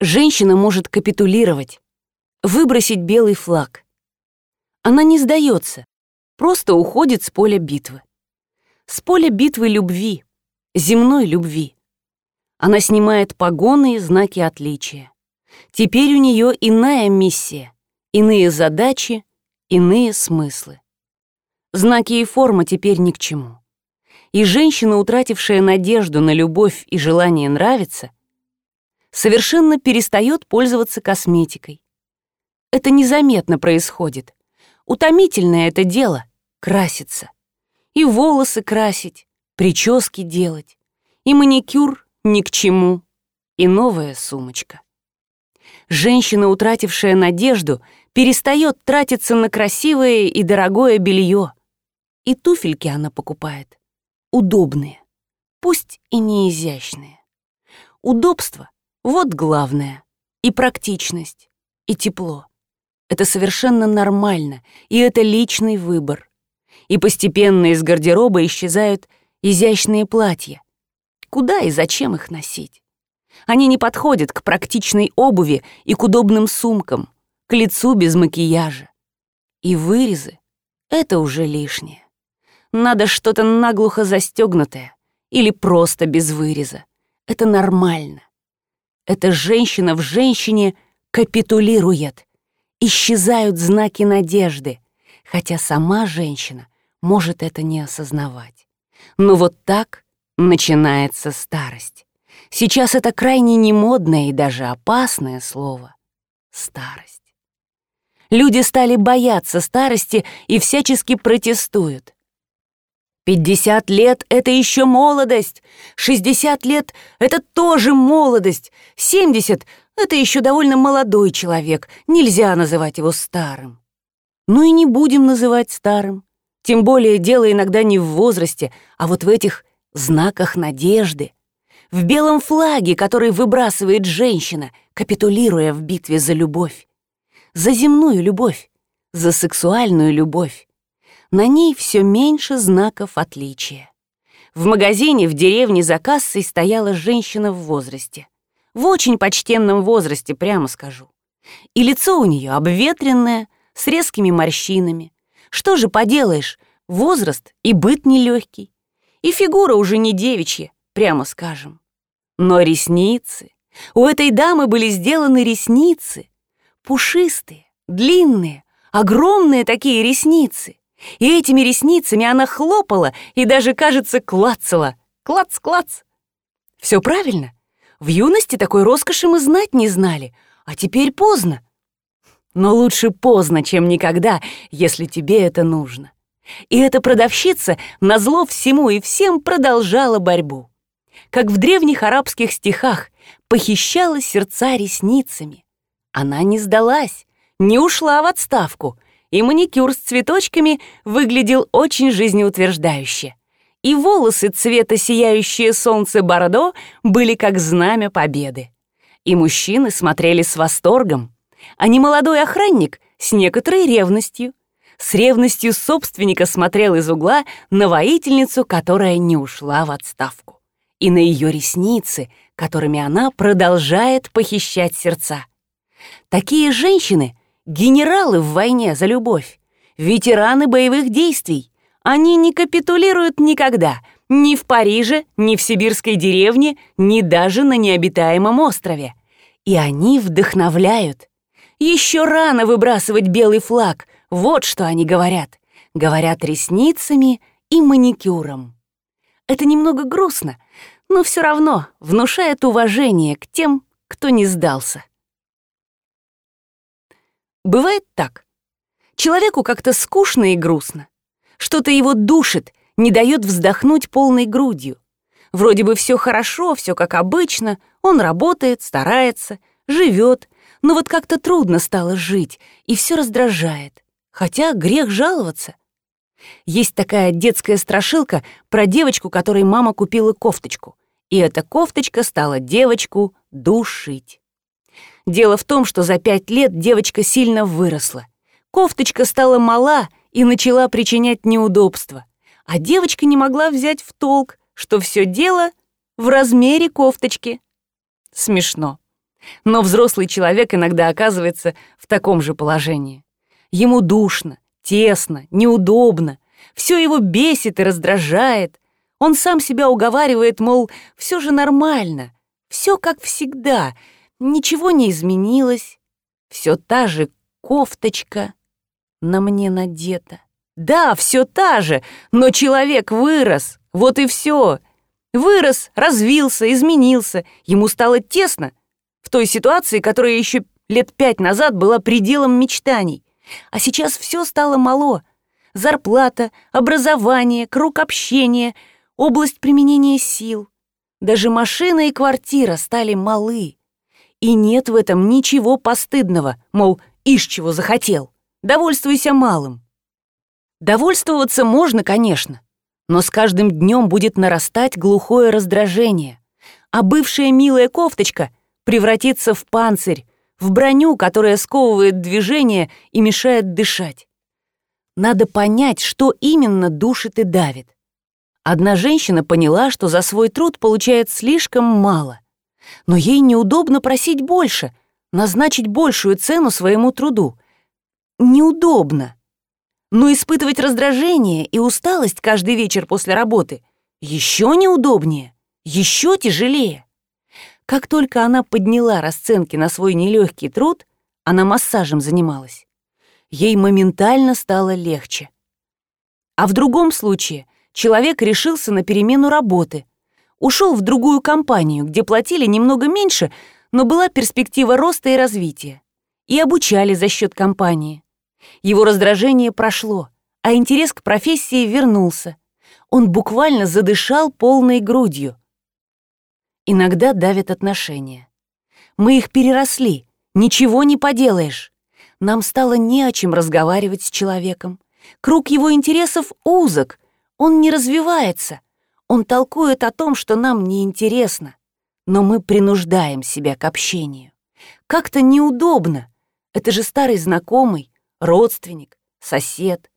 Женщина может капитулировать, выбросить белый флаг. Она не сдается, просто уходит с поля битвы. С поля битвы любви, земной любви. Она снимает погоны и знаки отличия. Теперь у нее иная миссия, иные задачи, иные смыслы. Знаки и форма теперь ни к чему. И женщина, утратившая надежду на любовь и желание нравиться, совершенно перестает пользоваться косметикой. Это незаметно происходит. Утомительное это дело — краситься. И волосы красить, прически делать, и маникюр ни к чему, и новая сумочка. Женщина, утратившая надежду, перестает тратиться на красивое и дорогое белье. И туфельки она покупает. Удобные, пусть и не изящные. Удобство — вот главное. И практичность, и тепло. Это совершенно нормально, и это личный выбор. И постепенно из гардероба исчезают изящные платья. Куда и зачем их носить? Они не подходят к практичной обуви и к удобным сумкам, к лицу без макияжа. И вырезы — это уже лишнее. Надо что-то наглухо застегнутое или просто без выреза. Это нормально. Эта женщина в женщине капитулирует. Исчезают знаки надежды, хотя сама женщина может это не осознавать. Но вот так начинается старость. Сейчас это крайне немодное и даже опасное слово — старость. Люди стали бояться старости и всячески протестуют. 50 лет — это еще молодость, 60 лет — это тоже молодость, 70 — это еще довольно молодой человек, нельзя называть его старым. Ну и не будем называть старым. Тем более дело иногда не в возрасте, а вот в этих знаках надежды, в белом флаге, который выбрасывает женщина, капитулируя в битве за любовь. За земную любовь, за сексуальную любовь. На ней все меньше знаков отличия. В магазине в деревне за кассой стояла женщина в возрасте. В очень почтенном возрасте, прямо скажу. И лицо у нее обветренное, с резкими морщинами. Что же поделаешь, возраст и быт нелегкий. И фигура уже не девичья, прямо скажем. Но ресницы... У этой дамы были сделаны ресницы. Пушистые, длинные, огромные такие ресницы. И этими ресницами она хлопала и даже, кажется, клацала. Клац-клац. Все правильно. В юности такой роскоши мы знать не знали, а теперь поздно. Но лучше поздно, чем никогда, если тебе это нужно. И эта продавщица, назло всему и всем, продолжала борьбу. Как в древних арабских стихах, похищала сердца ресницами. Она не сдалась, не ушла в отставку, и маникюр с цветочками выглядел очень жизнеутверждающе. И волосы цвета сияющее солнце Бордо были как знамя победы. И мужчины смотрели с восторгом, а немолодой охранник с некоторой ревностью с ревностью собственника смотрел из угла на воительницу, которая не ушла в отставку, и на ее ресницы, которыми она продолжает похищать сердца. Такие женщины — генералы в войне за любовь, ветераны боевых действий. Они не капитулируют никогда, ни в Париже, ни в сибирской деревне, ни даже на необитаемом острове. И они вдохновляют. Еще рано выбрасывать белый флаг — вот что они говорят. Говорят ресницами и маникюром. Это немного грустно, но все равно внушает уважение к тем, кто не сдался. Бывает так. Человеку как-то скучно и грустно. Что-то его душит, не дает вздохнуть полной грудью. Вроде бы все хорошо, все как обычно, он работает, старается, живет, но вот как-то трудно стало жить, и все раздражает. Хотя грех жаловаться. Есть такая детская страшилка про девочку, которой мама купила кофточку. И эта кофточка стала девочку душить. Дело в том, что за пять лет девочка сильно выросла. Кофточка стала мала и начала причинять неудобства. А девочка не могла взять в толк, что все дело в размере кофточки. Смешно. Но взрослый человек иногда оказывается в таком же положении. Ему душно, тесно, неудобно, все его бесит и раздражает. Он сам себя уговаривает, мол, все же нормально, все как всегда, ничего не изменилось, все та же кофточка на мне надета. Да, все та же, но человек вырос, вот и все. Вырос, развился, изменился, ему стало тесно. В той ситуации, которая еще лет пять назад была пределом мечтаний. А сейчас все стало мало. Зарплата, образование, круг общения, область применения сил. Даже машина и квартира стали малы. И нет в этом ничего постыдного, мол, ишь чего захотел. Довольствуйся малым. Довольствоваться можно, конечно, но с каждым днем будет нарастать глухое раздражение, а бывшая милая кофточка превратится в панцирь, в броню, которая сковывает движение и мешает дышать. Надо понять, что именно душит и давит. Одна женщина поняла, что за свой труд получает слишком мало, но ей неудобно просить больше, назначить большую цену своему труду. Неудобно. Но испытывать раздражение и усталость каждый вечер после работы еще неудобнее, еще тяжелее. Как только она подняла расценки на свой нелегкий труд, она массажем занималась. Ей моментально стало легче. А в другом случае человек решился на перемену работы, ушел в другую компанию, где платили немного меньше, но была перспектива роста и развития, и обучали за счет компании. Его раздражение прошло, а интерес к профессии вернулся. Он буквально задышал полной грудью. Иногда давят отношения. Мы их переросли, ничего не поделаешь. Нам стало не о чем разговаривать с человеком. Круг его интересов узок, он не развивается. Он толкует о том, что нам неинтересно. Но мы принуждаем себя к общению. Как-то неудобно. Это же старый знакомый, родственник, сосед.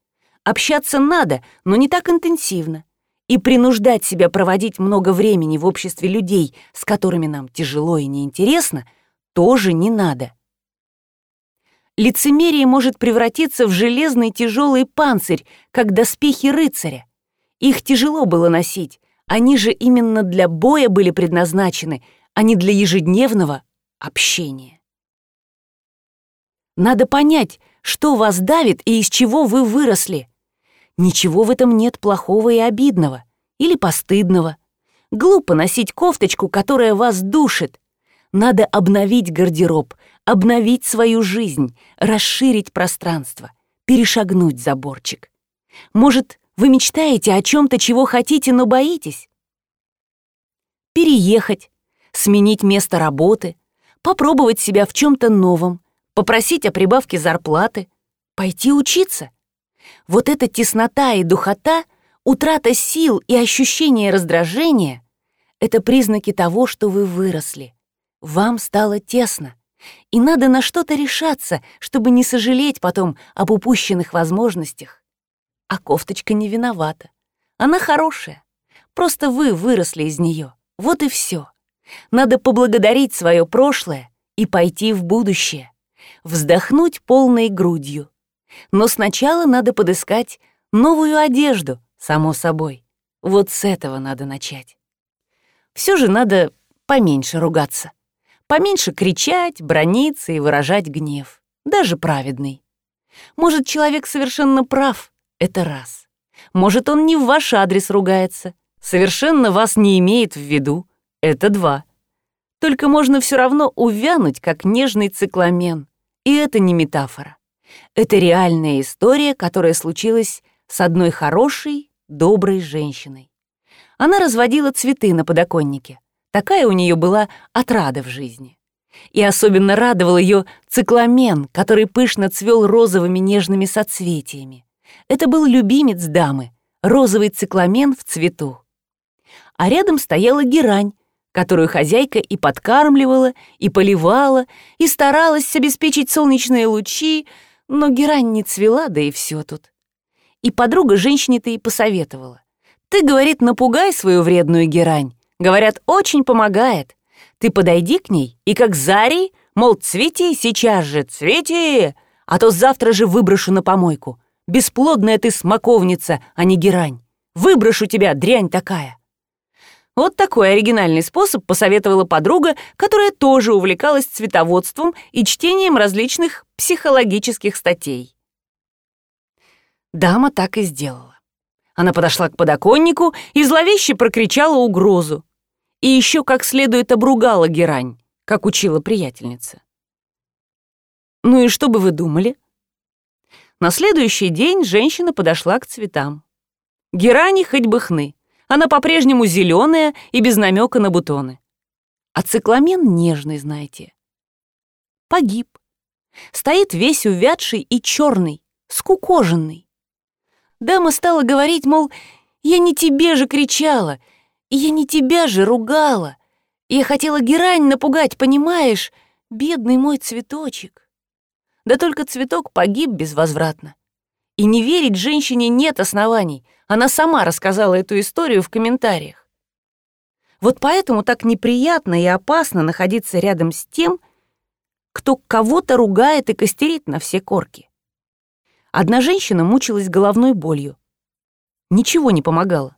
Общаться надо, но не так интенсивно. И принуждать себя проводить много времени в обществе людей, с которыми нам тяжело и неинтересно, тоже не надо. Лицемерие может превратиться в железный тяжелый панцирь, как доспехи рыцаря. Их тяжело было носить, они же именно для боя были предназначены, а не для ежедневного общения. Надо понять, что вас давит и из чего вы выросли. Ничего в этом нет плохого и обидного, или постыдного. Глупо носить кофточку, которая вас душит. Надо обновить гардероб, обновить свою жизнь, расширить пространство, перешагнуть заборчик. Может, вы мечтаете о чем-то, чего хотите, но боитесь? Переехать, сменить место работы, попробовать себя в чем-то новом, попросить о прибавке зарплаты, пойти учиться. Вот эта теснота и духота, утрата сил и ощущение раздражения — это признаки того, что вы выросли. Вам стало тесно, и надо на что-то решаться, чтобы не сожалеть потом об упущенных возможностях. А кофточка не виновата. Она хорошая. Просто вы выросли из нее. Вот и все. Надо поблагодарить свое прошлое и пойти в будущее вздохнуть полной грудью. Но сначала надо подыскать новую одежду, само собой. Вот с этого надо начать. Все же надо поменьше ругаться. Поменьше кричать, брониться и выражать гнев. Даже праведный. Может, человек совершенно прав, это раз. Может, он не в ваш адрес ругается, совершенно вас не имеет в виду, это два. Только можно все равно увянуть, как нежный цикламен, и это не метафора. Это реальная история, которая случилась с одной хорошей, доброй женщиной. Она разводила цветы на подоконнике. Такая у нее была отрада в жизни. И особенно радовал ее цикламен, который пышно цвел розовыми нежными соцветиями. Это был любимец дамы, розовый цикламен в цвету. А рядом стояла герань, которую хозяйка и подкармливала, и поливала, и старалась обеспечить солнечные лучи, но герань не цвела, да и все тут. И подруга женщине-то и посоветовала. «Ты, — говорит, — напугай свою вредную герань. Говорят, очень помогает. Ты подойди к ней и как Зарий, мол, цвети сейчас же, цвети, а то завтра же выброшу на помойку. Бесплодная ты смоковница, а не герань. Выброшу тебя, дрянь такая. Вот такой оригинальный способ посоветовала подруга, которая тоже увлекалась цветоводством и чтением различных психологических статей. Дама так и сделала. Она подошла к подоконнику и зловеще прокричала угрозу. И еще как следует обругала герань, как учила приятельница. Ну и что бы вы думали? На следующий день женщина подошла к цветам. Герани хоть бы хны. Она по-прежнему зеленая и без намека на бутоны. А цикламен нежный, знаете. Погиб. Стоит весь увядший и черный, скукоженный. Дама стала говорить, мол, я не тебе же кричала, я не тебя же ругала. Я хотела герань напугать, понимаешь, бедный мой цветочек. Да только цветок погиб безвозвратно. И не верить женщине нет оснований. Она сама рассказала эту историю в комментариях. Вот поэтому так неприятно и опасно находиться рядом с тем, кто кого-то ругает и костерит на все корки. Одна женщина мучилась головной болью. Ничего не помогало.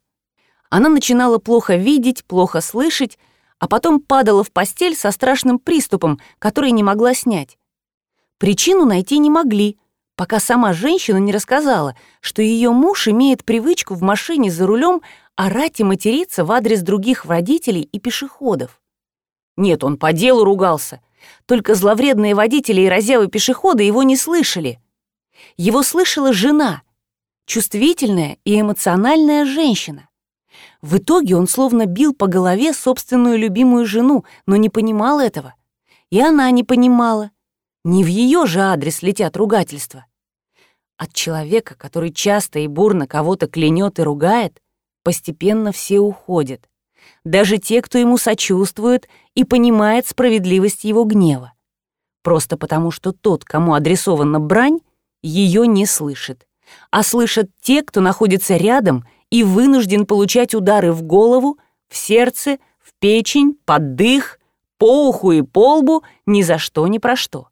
Она начинала плохо видеть, плохо слышать, а потом падала в постель со страшным приступом, который не могла снять. Причину найти не могли, пока сама женщина не рассказала, что ее муж имеет привычку в машине за рулем орать и материться в адрес других водителей и пешеходов. Нет, он по делу ругался. Только зловредные водители и разявы пешехода его не слышали. Его слышала жена, чувствительная и эмоциональная женщина. В итоге он словно бил по голове собственную любимую жену, но не понимал этого. И она не понимала. Не в ее же адрес летят ругательства. От человека, который часто и бурно кого-то клянет и ругает, постепенно все уходят. Даже те, кто ему сочувствует и понимает справедливость его гнева. Просто потому, что тот, кому адресована брань, ее не слышит. А слышат те, кто находится рядом и вынужден получать удары в голову, в сердце, в печень, под дых, по уху и по лбу, ни за что, ни про что.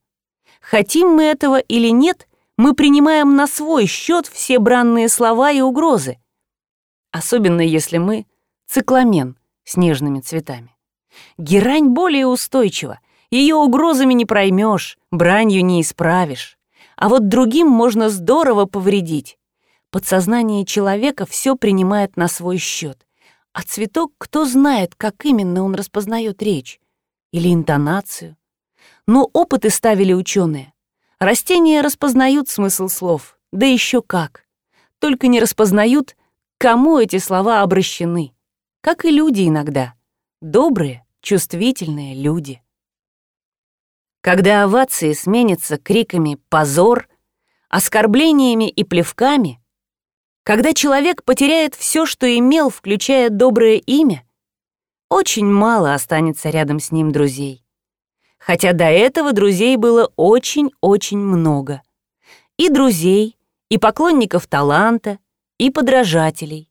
Хотим мы этого или нет, мы принимаем на свой счет все бранные слова и угрозы. Особенно если мы цикламен с нежными цветами. Герань более устойчива, ее угрозами не проймешь, бранью не исправишь. А вот другим можно здорово повредить. Подсознание человека все принимает на свой счет. А цветок, кто знает, как именно он распознает речь или интонацию, но опыты ставили ученые. Растения распознают смысл слов, да еще как. Только не распознают, кому эти слова обращены. Как и люди иногда. Добрые, чувствительные люди. Когда овации сменятся криками «позор», оскорблениями и плевками, когда человек потеряет все, что имел, включая доброе имя, очень мало останется рядом с ним друзей хотя до этого друзей было очень-очень много. И друзей, и поклонников таланта, и подражателей.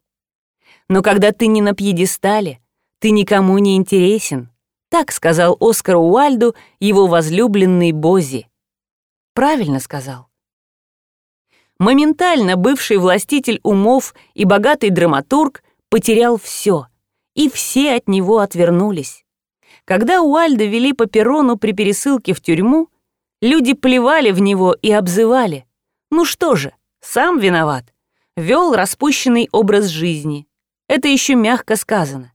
Но когда ты не на пьедестале, ты никому не интересен, так сказал Оскар Уальду его возлюбленный Бози. Правильно сказал. Моментально бывший властитель умов и богатый драматург потерял все, и все от него отвернулись. Когда Уальда вели по перрону при пересылке в тюрьму, люди плевали в него и обзывали. Ну что же, сам виноват. Вел распущенный образ жизни. Это еще мягко сказано.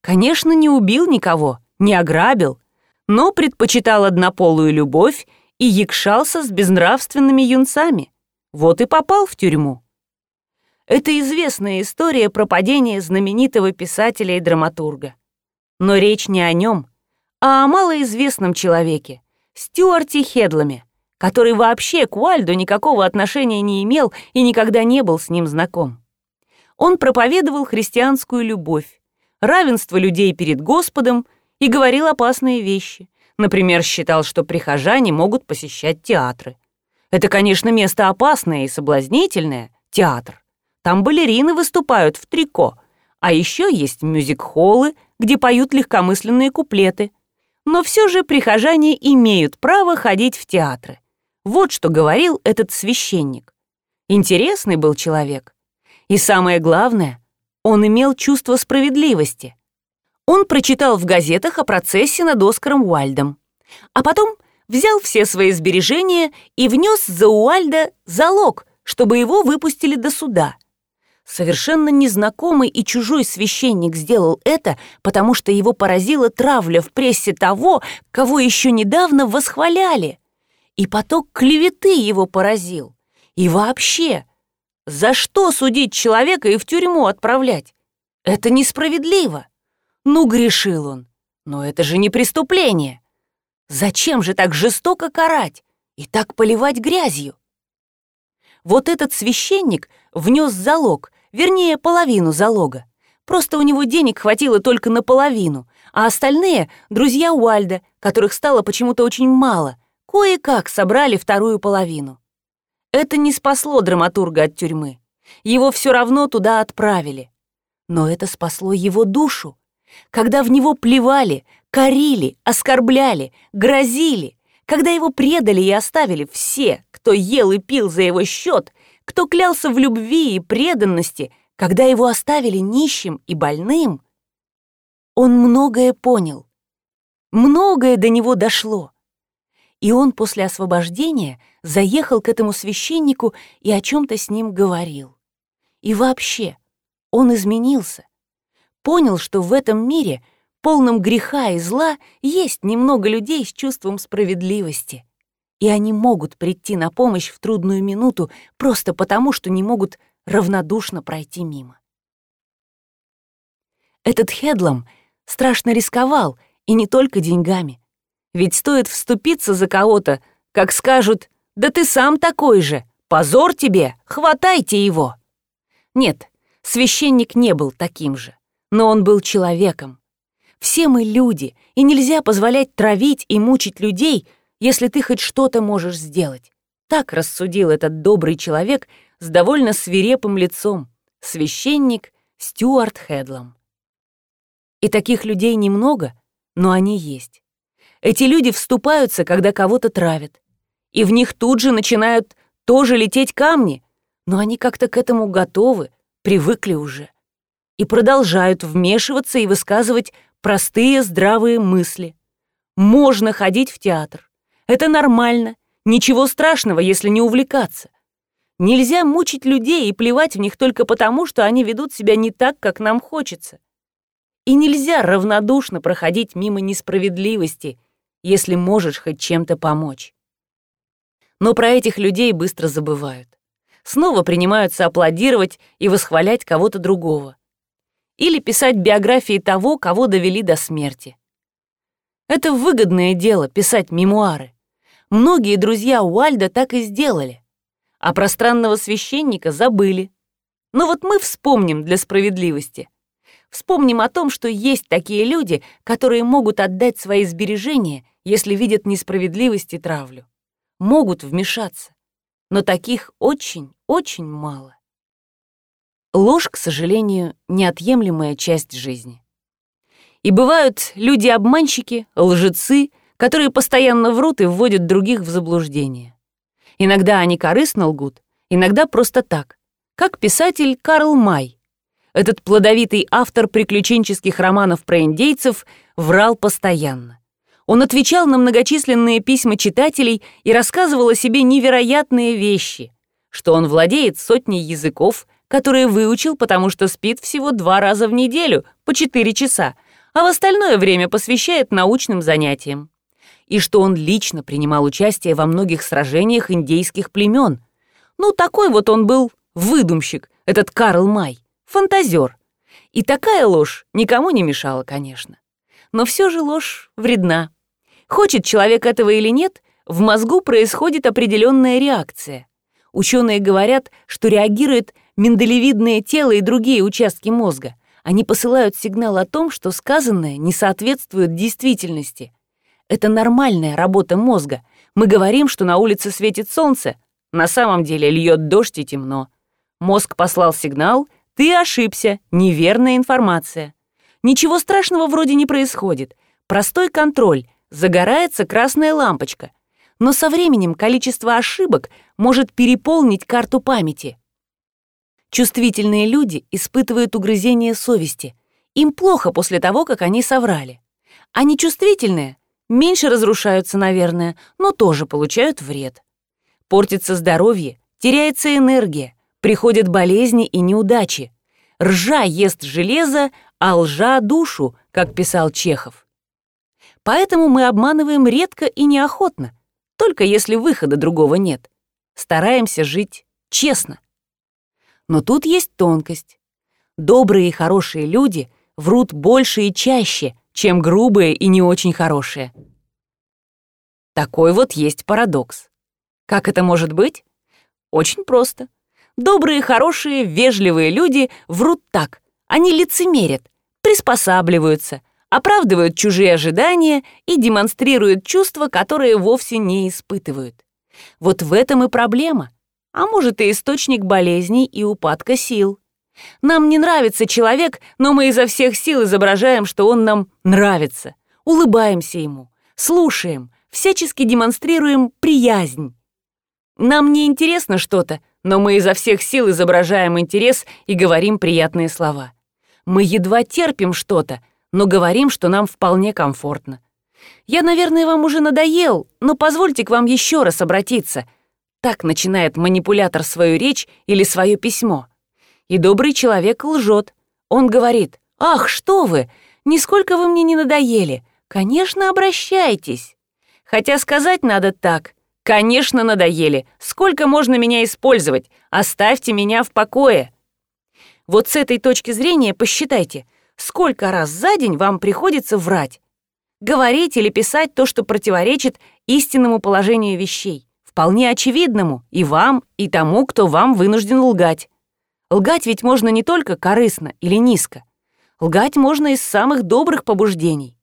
Конечно, не убил никого, не ограбил, но предпочитал однополую любовь и якшался с безнравственными юнцами. Вот и попал в тюрьму. Это известная история про падение знаменитого писателя и драматурга. Но речь не о нем, а о малоизвестном человеке, Стюарте Хедлами, который вообще к Уальду никакого отношения не имел и никогда не был с ним знаком. Он проповедовал христианскую любовь, равенство людей перед Господом и говорил опасные вещи. Например, считал, что прихожане могут посещать театры. Это, конечно, место опасное и соблазнительное — театр. Там балерины выступают в трико, а еще есть мюзик-холлы, где поют легкомысленные куплеты. но все же прихожане имеют право ходить в театры. Вот что говорил этот священник. Интересный был человек. И самое главное, он имел чувство справедливости. Он прочитал в газетах о процессе над Оскаром Уальдом, а потом взял все свои сбережения и внес за Уальда залог, чтобы его выпустили до суда. Совершенно незнакомый и чужой священник сделал это, потому что его поразила травля в прессе того, кого еще недавно восхваляли. И поток клеветы его поразил. И вообще, за что судить человека и в тюрьму отправлять? Это несправедливо. Ну, грешил он. Но это же не преступление. Зачем же так жестоко карать и так поливать грязью? Вот этот священник внес залог, вернее, половину залога. Просто у него денег хватило только наполовину, а остальные — друзья Уальда, которых стало почему-то очень мало, кое-как собрали вторую половину. Это не спасло драматурга от тюрьмы. Его все равно туда отправили. Но это спасло его душу. Когда в него плевали, корили, оскорбляли, грозили, когда его предали и оставили все, кто ел и пил за его счет, кто клялся в любви и преданности, когда его оставили нищим и больным, он многое понял. Многое до него дошло. И он после освобождения заехал к этому священнику и о чем-то с ним говорил. И вообще, он изменился. Понял, что в этом мире, полном греха и зла, есть немного людей с чувством справедливости. И они могут прийти на помощь в трудную минуту просто потому, что не могут равнодушно пройти мимо. Этот Хедлом страшно рисковал, и не только деньгами. Ведь стоит вступиться за кого-то, как скажут «Да ты сам такой же! Позор тебе! Хватайте его!» Нет, священник не был таким же, но он был человеком. Все мы люди, и нельзя позволять травить и мучить людей, если ты хоть что-то можешь сделать. Так рассудил этот добрый человек с довольно свирепым лицом, священник Стюарт Хедлом. И таких людей немного, но они есть. Эти люди вступаются, когда кого-то травят. И в них тут же начинают тоже лететь камни, но они как-то к этому готовы, привыкли уже. И продолжают вмешиваться и высказывать простые здравые мысли. Можно ходить в театр. Это нормально. Ничего страшного, если не увлекаться. Нельзя мучить людей и плевать в них только потому, что они ведут себя не так, как нам хочется. И нельзя равнодушно проходить мимо несправедливости если можешь хоть чем-то помочь. Но про этих людей быстро забывают. Снова принимаются аплодировать и восхвалять кого-то другого. Или писать биографии того, кого довели до смерти. Это выгодное дело — писать мемуары. Многие друзья Уальда так и сделали. А про странного священника забыли. Но вот мы вспомним для справедливости. Вспомним о том, что есть такие люди, которые могут отдать свои сбережения если видят несправедливость и травлю. Могут вмешаться, но таких очень, очень мало. Ложь, к сожалению, неотъемлемая часть жизни. И бывают люди-обманщики, лжецы, которые постоянно врут и вводят других в заблуждение. Иногда они корыстно лгут, иногда просто так, как писатель Карл Май. Этот плодовитый автор приключенческих романов про индейцев врал постоянно. Он отвечал на многочисленные письма читателей и рассказывал о себе невероятные вещи, что он владеет сотней языков, которые выучил, потому что спит всего два раза в неделю, по четыре часа, а в остальное время посвящает научным занятиям. И что он лично принимал участие во многих сражениях индейских племен. Ну, такой вот он был выдумщик, этот Карл Май, фантазер. И такая ложь никому не мешала, конечно. Но все же ложь вредна. Хочет человек этого или нет, в мозгу происходит определенная реакция. Ученые говорят, что реагирует миндалевидное тело и другие участки мозга. Они посылают сигнал о том, что сказанное не соответствует действительности. Это нормальная работа мозга. Мы говорим, что на улице светит солнце. На самом деле льет дождь и темно. Мозг послал сигнал, ты ошибся, неверная информация. Ничего страшного вроде не происходит. Простой контроль — загорается красная лампочка, но со временем количество ошибок может переполнить карту памяти. Чувствительные люди испытывают угрызение совести. Им плохо после того, как они соврали. А нечувствительные меньше разрушаются, наверное, но тоже получают вред. Портится здоровье, теряется энергия, приходят болезни и неудачи. Ржа ест железо, а лжа — душу, как писал Чехов. Поэтому мы обманываем редко и неохотно, только если выхода другого нет. Стараемся жить честно. Но тут есть тонкость. Добрые и хорошие люди врут больше и чаще, чем грубые и не очень хорошие. Такой вот есть парадокс. Как это может быть? Очень просто. Добрые, хорошие, вежливые люди врут так. Они лицемерят, приспосабливаются, оправдывают чужие ожидания и демонстрируют чувства, которые вовсе не испытывают. Вот в этом и проблема, а может и источник болезней и упадка сил. Нам не нравится человек, но мы изо всех сил изображаем, что он нам нравится, улыбаемся ему, слушаем, всячески демонстрируем приязнь. Нам не интересно что-то, но мы изо всех сил изображаем интерес и говорим приятные слова. Мы едва терпим что-то, но говорим, что нам вполне комфортно. Я, наверное, вам уже надоел, но позвольте к вам еще раз обратиться. Так начинает манипулятор свою речь или свое письмо. И добрый человек лжет. Он говорит, «Ах, что вы! Нисколько вы мне не надоели! Конечно, обращайтесь!» Хотя сказать надо так. «Конечно, надоели! Сколько можно меня использовать? Оставьте меня в покое!» Вот с этой точки зрения посчитайте, сколько раз за день вам приходится врать. Говорить или писать то, что противоречит истинному положению вещей, вполне очевидному и вам, и тому, кто вам вынужден лгать. Лгать ведь можно не только корыстно или низко. Лгать можно из самых добрых побуждений.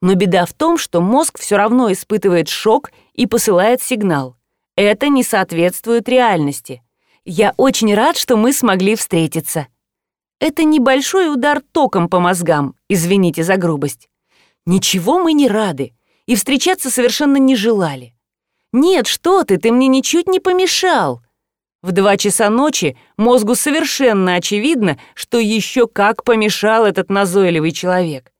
Но беда в том, что мозг все равно испытывает шок и посылает сигнал. Это не соответствует реальности. Я очень рад, что мы смогли встретиться. Это небольшой удар током по мозгам, извините за грубость. Ничего мы не рады и встречаться совершенно не желали. Нет, что ты, ты мне ничуть не помешал. В два часа ночи мозгу совершенно очевидно, что еще как помешал этот назойливый человек.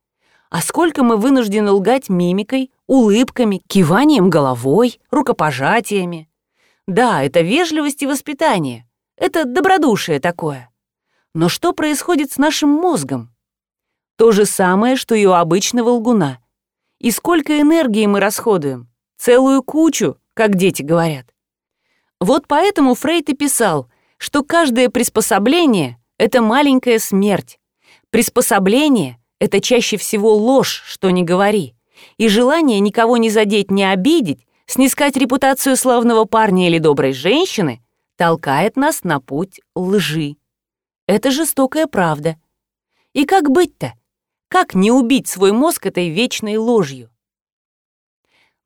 А сколько мы вынуждены лгать мимикой, улыбками, киванием головой, рукопожатиями. Да, это вежливость и воспитание. Это добродушие такое. Но что происходит с нашим мозгом? То же самое, что и у обычного лгуна. И сколько энергии мы расходуем? Целую кучу, как дети говорят. Вот поэтому Фрейд и писал, что каждое приспособление — это маленькая смерть. Приспособление — это чаще всего ложь, что не говори. И желание никого не задеть, не обидеть, снискать репутацию славного парня или доброй женщины толкает нас на путь лжи. Это жестокая правда. И как быть-то? Как не убить свой мозг этой вечной ложью?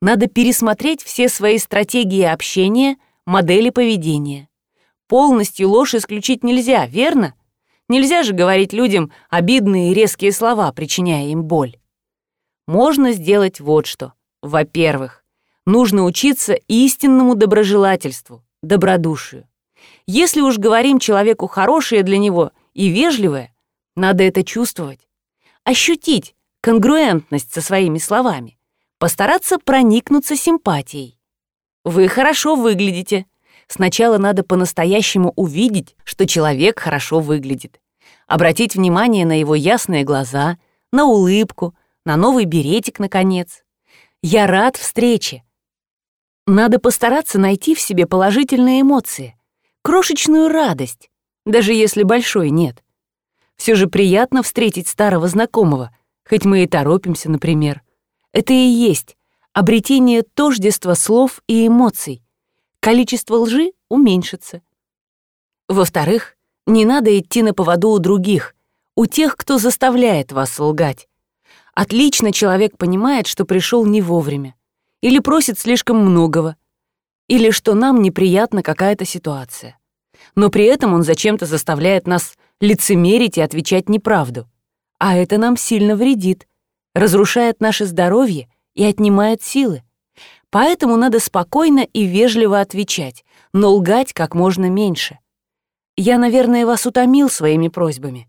Надо пересмотреть все свои стратегии общения — модели поведения. Полностью ложь исключить нельзя, верно? Нельзя же говорить людям обидные и резкие слова, причиняя им боль. Можно сделать вот что. Во-первых, нужно учиться истинному доброжелательству, добродушию. Если уж говорим человеку хорошее для него и вежливое, надо это чувствовать. Ощутить конгруентность со своими словами, постараться проникнуться симпатией. Вы хорошо выглядите. Сначала надо по-настоящему увидеть, что человек хорошо выглядит. Обратить внимание на его ясные глаза, на улыбку, на новый беретик, наконец. Я рад встрече. Надо постараться найти в себе положительные эмоции, крошечную радость, даже если большой нет. Все же приятно встретить старого знакомого, хоть мы и торопимся, например. Это и есть обретение тождества слов и эмоций. Количество лжи уменьшится. Во-вторых, не надо идти на поводу у других, у тех, кто заставляет вас лгать. Отлично человек понимает, что пришел не вовремя, или просит слишком многого, или что нам неприятна какая-то ситуация. Но при этом он зачем-то заставляет нас лицемерить и отвечать неправду. А это нам сильно вредит, разрушает наше здоровье и отнимает силы. Поэтому надо спокойно и вежливо отвечать, но лгать как можно меньше. Я, наверное, вас утомил своими просьбами.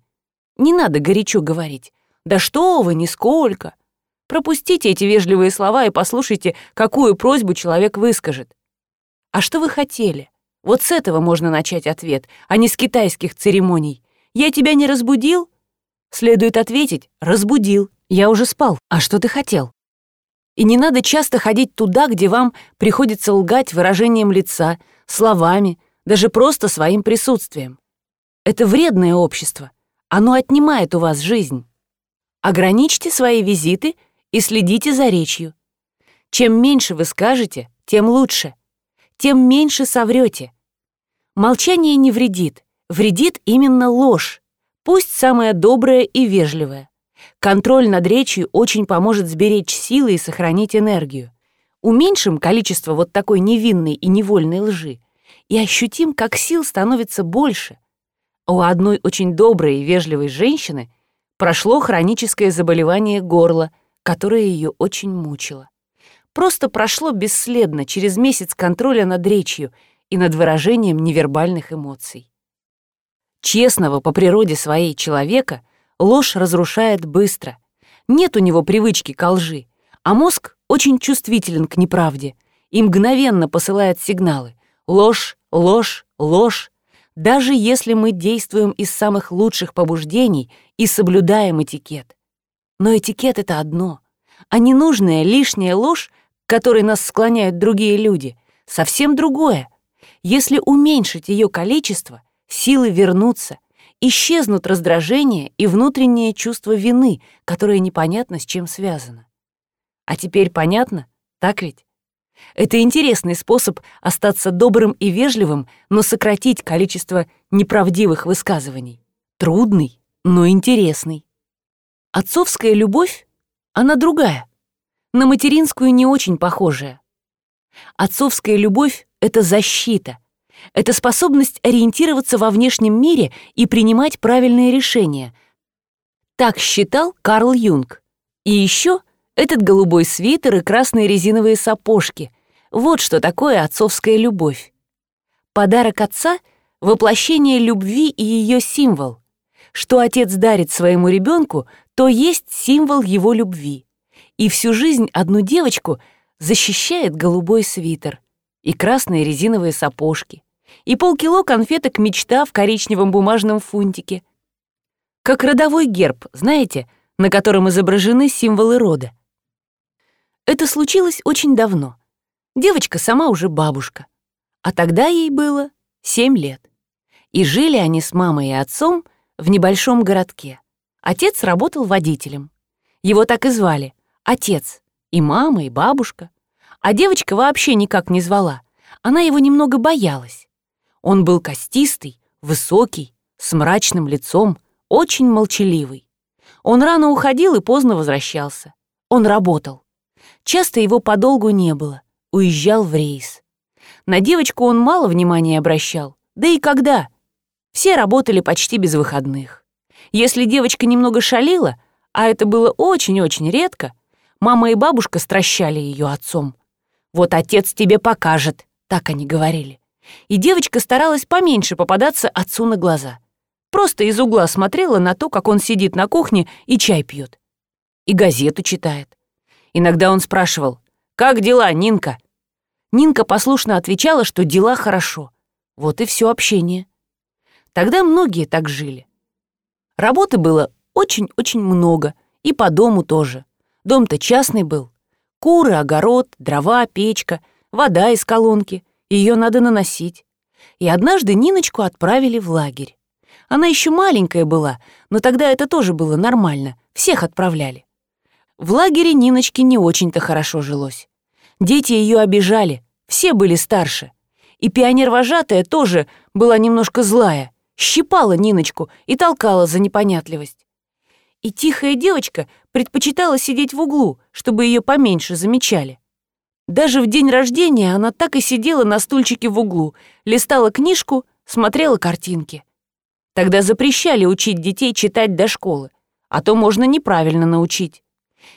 Не надо горячо говорить. «Да что вы, нисколько!» Пропустите эти вежливые слова и послушайте, какую просьбу человек выскажет. А что вы хотели? Вот с этого можно начать ответ, а не с китайских церемоний. «Я тебя не разбудил?» Следует ответить «разбудил». Я уже спал. А что ты хотел? И не надо часто ходить туда, где вам приходится лгать выражением лица, словами, даже просто своим присутствием. Это вредное общество. Оно отнимает у вас жизнь. Ограничьте свои визиты и следите за речью. Чем меньше вы скажете, тем лучше. Тем меньше соврете. Молчание не вредит. Вредит именно ложь. Пусть самая добрая и вежливая. Контроль над речью очень поможет сберечь силы и сохранить энергию. Уменьшим количество вот такой невинной и невольной лжи и ощутим, как сил становится больше. У одной очень доброй и вежливой женщины прошло хроническое заболевание горла, которое ее очень мучило. Просто прошло бесследно через месяц контроля над речью и над выражением невербальных эмоций. Честного по природе своей человека — ложь разрушает быстро. Нет у него привычки к лжи, а мозг очень чувствителен к неправде и мгновенно посылает сигналы. Ложь, ложь, ложь. Даже если мы действуем из самых лучших побуждений и соблюдаем этикет. Но этикет — это одно, а ненужная лишняя ложь, к которой нас склоняют другие люди, совсем другое. Если уменьшить ее количество, силы вернутся, исчезнут раздражение и внутреннее чувство вины, которое непонятно с чем связано. А теперь понятно, так ведь? Это интересный способ остаться добрым и вежливым, но сократить количество неправдивых высказываний. Трудный, но интересный. Отцовская любовь, она другая, на материнскую не очень похожая. Отцовская любовь — это защита, это способность ориентироваться во внешнем мире и принимать правильные решения. Так считал Карл Юнг. И еще этот голубой свитер и красные резиновые сапожки. Вот что такое отцовская любовь. Подарок отца — воплощение любви и ее символ. Что отец дарит своему ребенку, то есть символ его любви. И всю жизнь одну девочку защищает голубой свитер и красные резиновые сапожки, и полкило конфеток «Мечта» в коричневом бумажном фунтике. Как родовой герб, знаете, на котором изображены символы рода. Это случилось очень давно. Девочка сама уже бабушка. А тогда ей было семь лет. И жили они с мамой и отцом в небольшом городке. Отец работал водителем. Его так и звали — отец. И мама, и бабушка. А девочка вообще никак не звала. Она его немного боялась. Он был костистый, высокий, с мрачным лицом, очень молчаливый. Он рано уходил и поздно возвращался. Он работал. Часто его подолгу не было, уезжал в рейс. На девочку он мало внимания обращал, да и когда. Все работали почти без выходных. Если девочка немного шалила, а это было очень-очень редко, мама и бабушка стращали ее отцом. «Вот отец тебе покажет», — так они говорили и девочка старалась поменьше попадаться отцу на глаза. Просто из угла смотрела на то, как он сидит на кухне и чай пьет. И газету читает. Иногда он спрашивал «Как дела, Нинка?» Нинка послушно отвечала, что дела хорошо. Вот и все общение. Тогда многие так жили. Работы было очень-очень много, и по дому тоже. Дом-то частный был. Куры, огород, дрова, печка, вода из колонки — ее надо наносить. И однажды Ниночку отправили в лагерь. Она еще маленькая была, но тогда это тоже было нормально. Всех отправляли. В лагере Ниночке не очень-то хорошо жилось. Дети ее обижали, все были старше. И пионер-вожатая тоже была немножко злая, щипала Ниночку и толкала за непонятливость. И тихая девочка предпочитала сидеть в углу, чтобы ее поменьше замечали. Даже в день рождения она так и сидела на стульчике в углу, листала книжку, смотрела картинки. Тогда запрещали учить детей читать до школы, а то можно неправильно научить.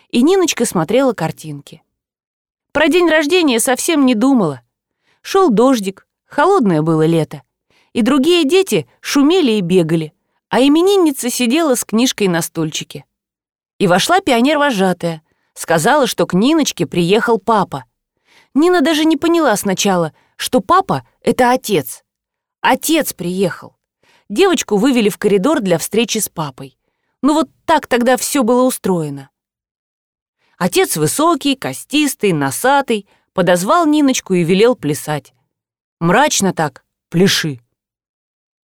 и Ниночка смотрела картинки. Про день рождения совсем не думала. Шел дождик, холодное было лето, и другие дети шумели и бегали, а именинница сидела с книжкой на стульчике. И вошла пионер-вожатая, сказала, что к Ниночке приехал папа. Нина даже не поняла сначала, что папа — это отец. Отец приехал. Девочку вывели в коридор для встречи с папой. Ну вот так тогда все было устроено. Отец высокий, костистый, носатый, подозвал Ниночку и велел плясать. Мрачно так, пляши.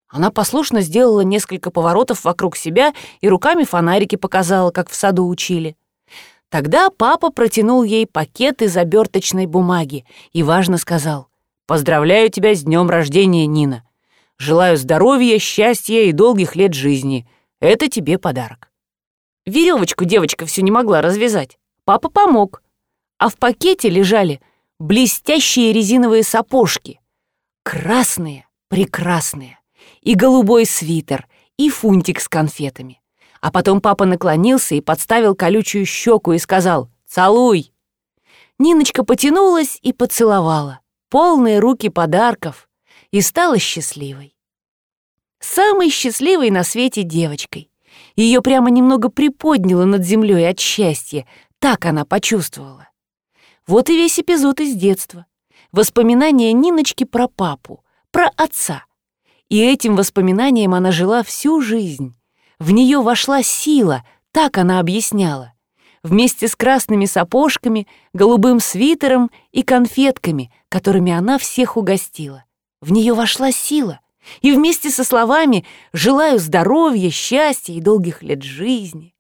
Она послушно сделала несколько поворотов вокруг себя и руками фонарики показала, как в саду учили. Тогда папа протянул ей пакет из оберточной бумаги и важно сказал «Поздравляю тебя с днем рождения, Нина. Желаю здоровья, счастья и долгих лет жизни. Это тебе подарок». Веревочку девочка все не могла развязать. Папа помог. А в пакете лежали блестящие резиновые сапожки. Красные, прекрасные. И голубой свитер, и фунтик с конфетами. А потом папа наклонился и подставил колючую щеку и сказал «Целуй!». Ниночка потянулась и поцеловала. Полные руки подарков. И стала счастливой. Самой счастливой на свете девочкой. Ее прямо немного приподняло над землей от счастья, так она почувствовала. Вот и весь эпизод из детства. Воспоминания Ниночки про папу, про отца. И этим воспоминанием она жила всю жизнь. В нее вошла сила, так она объясняла. Вместе с красными сапожками, голубым свитером и конфетками, которыми она всех угостила. В нее вошла сила. И вместе со словами «желаю здоровья, счастья и долгих лет жизни»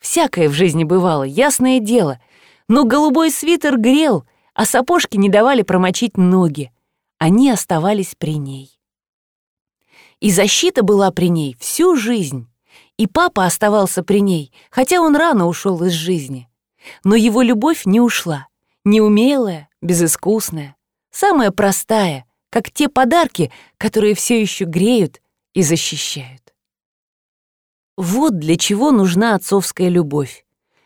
Всякое в жизни бывало, ясное дело. Но голубой свитер грел, а сапожки не давали промочить ноги. Они оставались при ней. И защита была при ней всю жизнь. И папа оставался при ней, хотя он рано ушел из жизни. Но его любовь не ушла. Неумелая, безыскусная, самая простая, как те подарки, которые все еще греют и защищают. Вот для чего нужна отцовская любовь.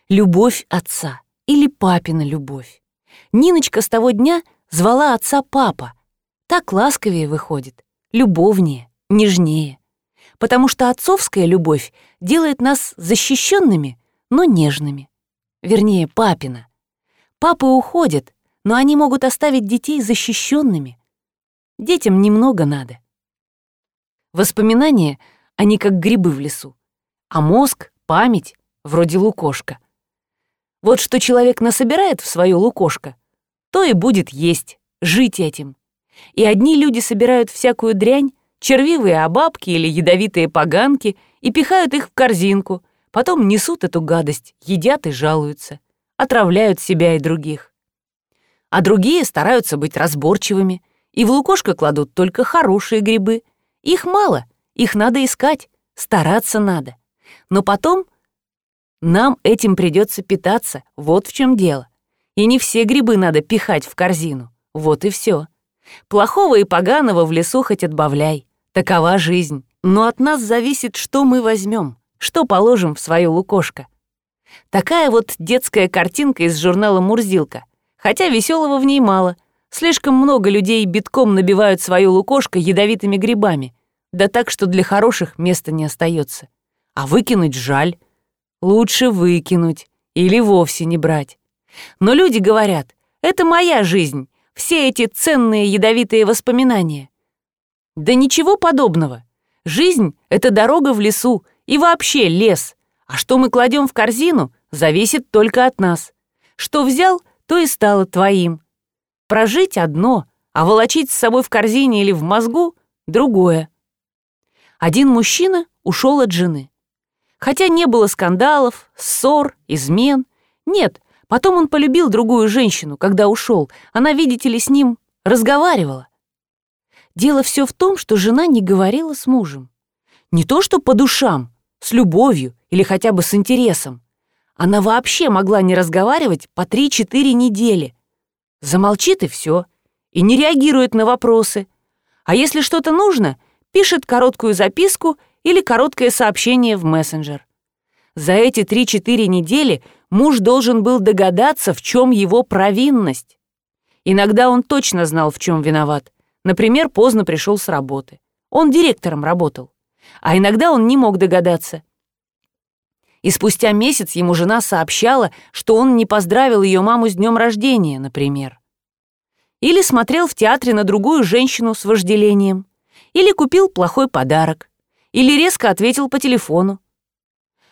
Любовь отца или папина любовь. Ниночка с того дня звала отца папа. Так ласковее выходит, любовнее, нежнее. Потому что отцовская любовь делает нас защищенными, но нежными. Вернее, папина. Папы уходят, но они могут оставить детей защищенными. Детям немного надо. Воспоминания, они как грибы в лесу а мозг, память, вроде лукошка. Вот что человек насобирает в свое лукошко, то и будет есть, жить этим. И одни люди собирают всякую дрянь, червивые обабки или ядовитые поганки и пихают их в корзинку, потом несут эту гадость, едят и жалуются, отравляют себя и других. А другие стараются быть разборчивыми и в лукошко кладут только хорошие грибы. Их мало, их надо искать, стараться надо. Но потом нам этим придется питаться, вот в чем дело. И не все грибы надо пихать в корзину. Вот и все. Плохого и поганого в лесу хоть отбавляй. Такова жизнь. Но от нас зависит, что мы возьмем, что положим в свое лукошко. Такая вот детская картинка из журнала «Мурзилка». Хотя веселого в ней мало. Слишком много людей битком набивают свое лукошко ядовитыми грибами. Да так, что для хороших места не остается. А выкинуть жаль. Лучше выкинуть или вовсе не брать. Но люди говорят, это моя жизнь, все эти ценные ядовитые воспоминания. Да ничего подобного. Жизнь — это дорога в лесу и вообще лес. А что мы кладем в корзину, зависит только от нас. Что взял, то и стало твоим. Прожить одно, а волочить с собой в корзине или в мозгу — другое. Один мужчина ушел от жены. Хотя не было скандалов, ссор, измен. Нет, потом он полюбил другую женщину, когда ушел. Она, видите ли, с ним разговаривала. Дело все в том, что жена не говорила с мужем. Не то что по душам, с любовью или хотя бы с интересом. Она вообще могла не разговаривать по 3-4 недели. Замолчит и все, и не реагирует на вопросы. А если что-то нужно, пишет короткую записку или короткое сообщение в мессенджер. За эти 3-4 недели муж должен был догадаться, в чем его провинность. Иногда он точно знал, в чем виноват. Например, поздно пришел с работы. Он директором работал. А иногда он не мог догадаться. И спустя месяц ему жена сообщала, что он не поздравил ее маму с днем рождения, например. Или смотрел в театре на другую женщину с вожделением. Или купил плохой подарок. Или резко ответил по телефону.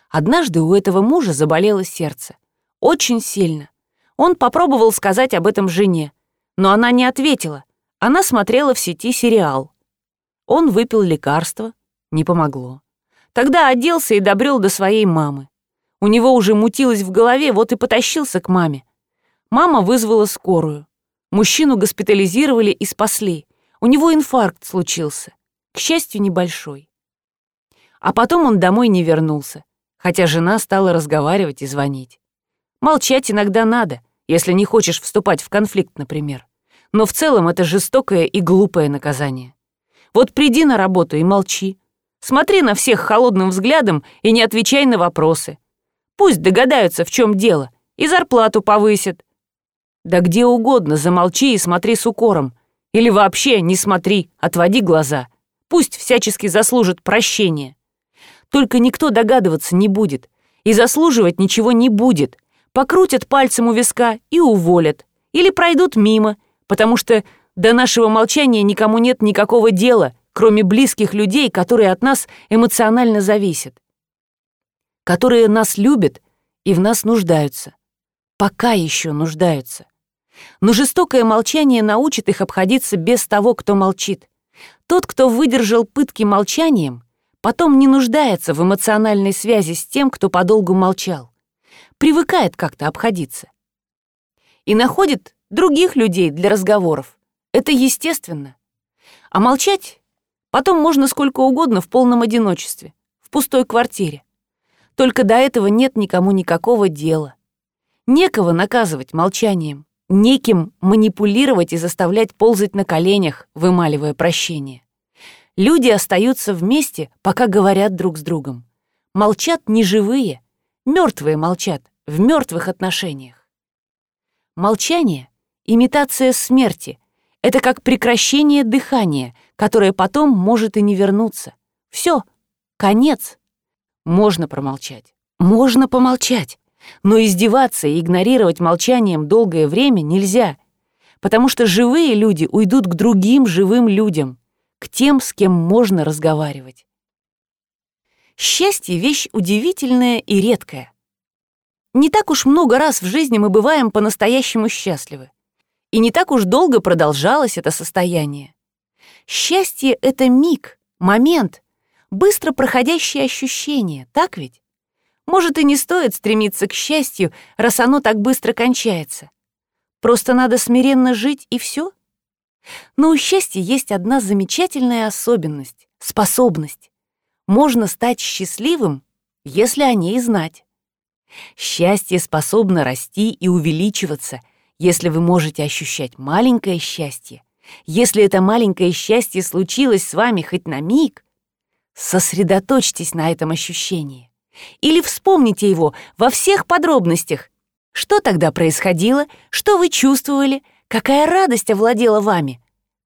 Однажды у этого мужа заболело сердце. Очень сильно. Он попробовал сказать об этом жене, но она не ответила. Она смотрела в сети сериал. Он выпил лекарство, не помогло. Тогда оделся и добрел до своей мамы. У него уже мутилось в голове, вот и потащился к маме. Мама вызвала скорую. Мужчину госпитализировали и спасли. У него инфаркт случился. К счастью, небольшой. А потом он домой не вернулся, хотя жена стала разговаривать и звонить. Молчать иногда надо, если не хочешь вступать в конфликт, например. Но в целом это жестокое и глупое наказание. Вот приди на работу и молчи. Смотри на всех холодным взглядом и не отвечай на вопросы. Пусть догадаются, в чем дело, и зарплату повысят. Да где угодно замолчи и смотри с укором. Или вообще не смотри, отводи глаза. Пусть всячески заслужит прощения. Только никто догадываться не будет. И заслуживать ничего не будет. Покрутят пальцем у виска и уволят. Или пройдут мимо, потому что до нашего молчания никому нет никакого дела, кроме близких людей, которые от нас эмоционально зависят. Которые нас любят и в нас нуждаются. Пока еще нуждаются. Но жестокое молчание научит их обходиться без того, кто молчит. Тот, кто выдержал пытки молчанием, потом не нуждается в эмоциональной связи с тем, кто подолгу молчал. Привыкает как-то обходиться. И находит других людей для разговоров. Это естественно. А молчать потом можно сколько угодно в полном одиночестве, в пустой квартире. Только до этого нет никому никакого дела. Некого наказывать молчанием, неким манипулировать и заставлять ползать на коленях, вымаливая прощение. Люди остаются вместе, пока говорят друг с другом. Молчат не живые, мертвые молчат в мертвых отношениях. Молчание — имитация смерти, это как прекращение дыхания, которое потом может и не вернуться. Все, конец. Можно промолчать. Можно помолчать. Но издеваться и игнорировать молчанием долгое время нельзя, потому что живые люди уйдут к другим живым людям, к тем, с кем можно разговаривать. Счастье — вещь удивительная и редкая. Не так уж много раз в жизни мы бываем по-настоящему счастливы. И не так уж долго продолжалось это состояние. Счастье — это миг, момент, быстро проходящее ощущение, так ведь? Может, и не стоит стремиться к счастью, раз оно так быстро кончается. Просто надо смиренно жить, и все. Но у счастья есть одна замечательная особенность — способность. Можно стать счастливым, если о ней знать. Счастье способно расти и увеличиваться — если вы можете ощущать маленькое счастье, если это маленькое счастье случилось с вами хоть на миг, сосредоточьтесь на этом ощущении. Или вспомните его во всех подробностях. Что тогда происходило, что вы чувствовали, какая радость овладела вами,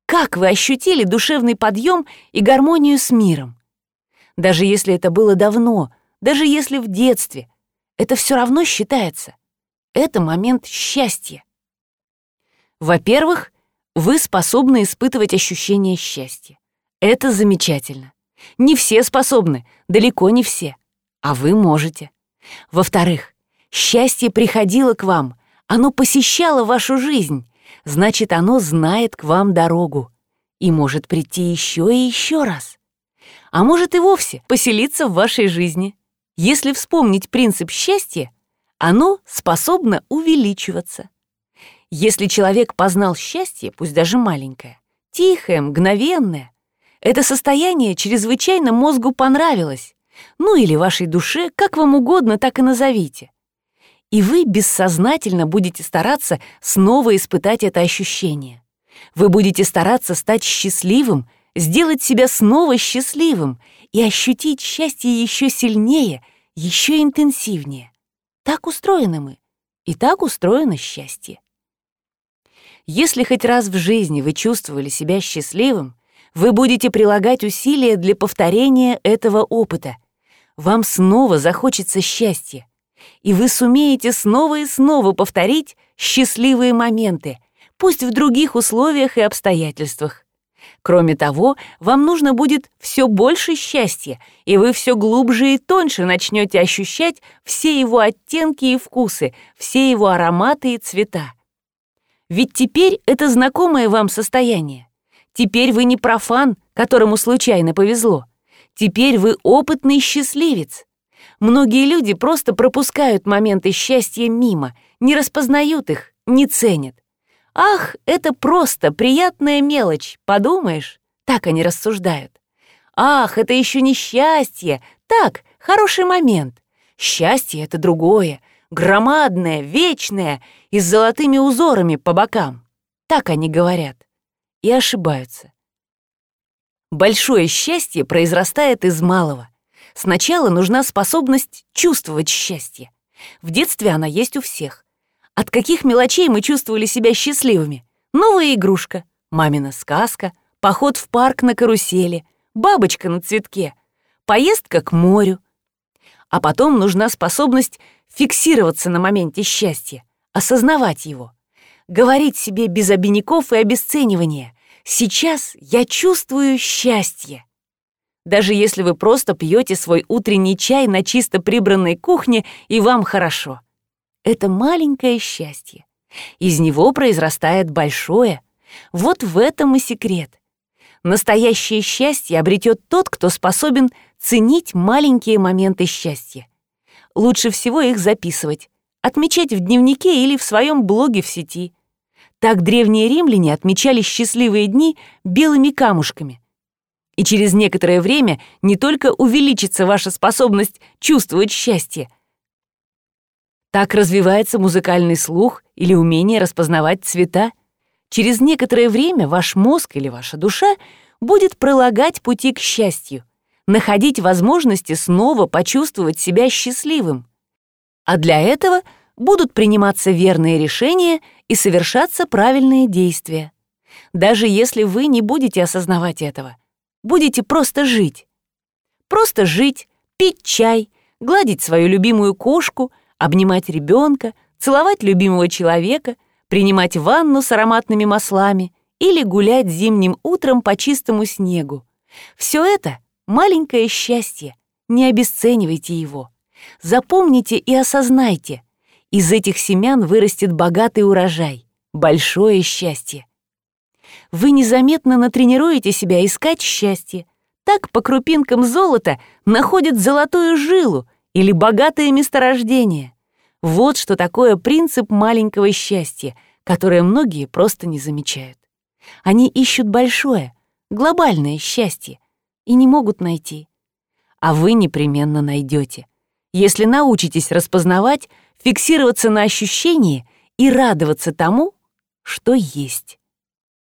как вы ощутили душевный подъем и гармонию с миром. Даже если это было давно, даже если в детстве, это все равно считается. Это момент счастья. Во-первых, вы способны испытывать ощущение счастья. Это замечательно. Не все способны, далеко не все. А вы можете. Во-вторых, счастье приходило к вам, оно посещало вашу жизнь, значит, оно знает к вам дорогу и может прийти еще и еще раз. А может и вовсе поселиться в вашей жизни. Если вспомнить принцип счастья, оно способно увеличиваться. Если человек познал счастье, пусть даже маленькое, тихое, мгновенное, это состояние чрезвычайно мозгу понравилось, ну или вашей душе, как вам угодно, так и назовите. И вы бессознательно будете стараться снова испытать это ощущение. Вы будете стараться стать счастливым, сделать себя снова счастливым и ощутить счастье еще сильнее, еще интенсивнее. Так устроены мы, и так устроено счастье. Если хоть раз в жизни вы чувствовали себя счастливым, вы будете прилагать усилия для повторения этого опыта. Вам снова захочется счастья, и вы сумеете снова и снова повторить счастливые моменты, пусть в других условиях и обстоятельствах. Кроме того, вам нужно будет все больше счастья, и вы все глубже и тоньше начнете ощущать все его оттенки и вкусы, все его ароматы и цвета. Ведь теперь это знакомое вам состояние. Теперь вы не профан, которому случайно повезло. Теперь вы опытный счастливец. Многие люди просто пропускают моменты счастья мимо, не распознают их, не ценят. Ах, это просто приятная мелочь, подумаешь? Так они рассуждают. Ах, это еще не счастье. Так, хороший момент. Счастье — это другое, громадное, вечное и с золотыми узорами по бокам. Так они говорят. И ошибаются. Большое счастье произрастает из малого. Сначала нужна способность чувствовать счастье. В детстве она есть у всех. От каких мелочей мы чувствовали себя счастливыми? Новая игрушка, мамина сказка, поход в парк на карусели, бабочка на цветке, поездка к морю. А потом нужна способность фиксироваться на моменте счастья, осознавать его, говорить себе без обиняков и обесценивания. Сейчас я чувствую счастье. Даже если вы просто пьете свой утренний чай на чисто прибранной кухне и вам хорошо — это маленькое счастье. Из него произрастает большое. Вот в этом и секрет. Настоящее счастье обретет тот, кто способен ценить маленькие моменты счастья. Лучше всего их записывать, отмечать в дневнике или в своем блоге в сети. Так древние римляне отмечали счастливые дни белыми камушками. И через некоторое время не только увеличится ваша способность чувствовать счастье, так развивается музыкальный слух или умение распознавать цвета. Через некоторое время ваш мозг или ваша душа будет пролагать пути к счастью, находить возможности снова почувствовать себя счастливым. А для этого будут приниматься верные решения и совершаться правильные действия. Даже если вы не будете осознавать этого, будете просто жить. Просто жить, пить чай, гладить свою любимую кошку — обнимать ребенка, целовать любимого человека, принимать ванну с ароматными маслами или гулять зимним утром по чистому снегу. Все это — маленькое счастье, не обесценивайте его. Запомните и осознайте, из этих семян вырастет богатый урожай, большое счастье. Вы незаметно натренируете себя искать счастье. Так по крупинкам золота находят золотую жилу, или богатое месторождение. Вот что такое принцип маленького счастья, которое многие просто не замечают. Они ищут большое, глобальное счастье и не могут найти. А вы непременно найдете, если научитесь распознавать, фиксироваться на ощущении и радоваться тому, что есть.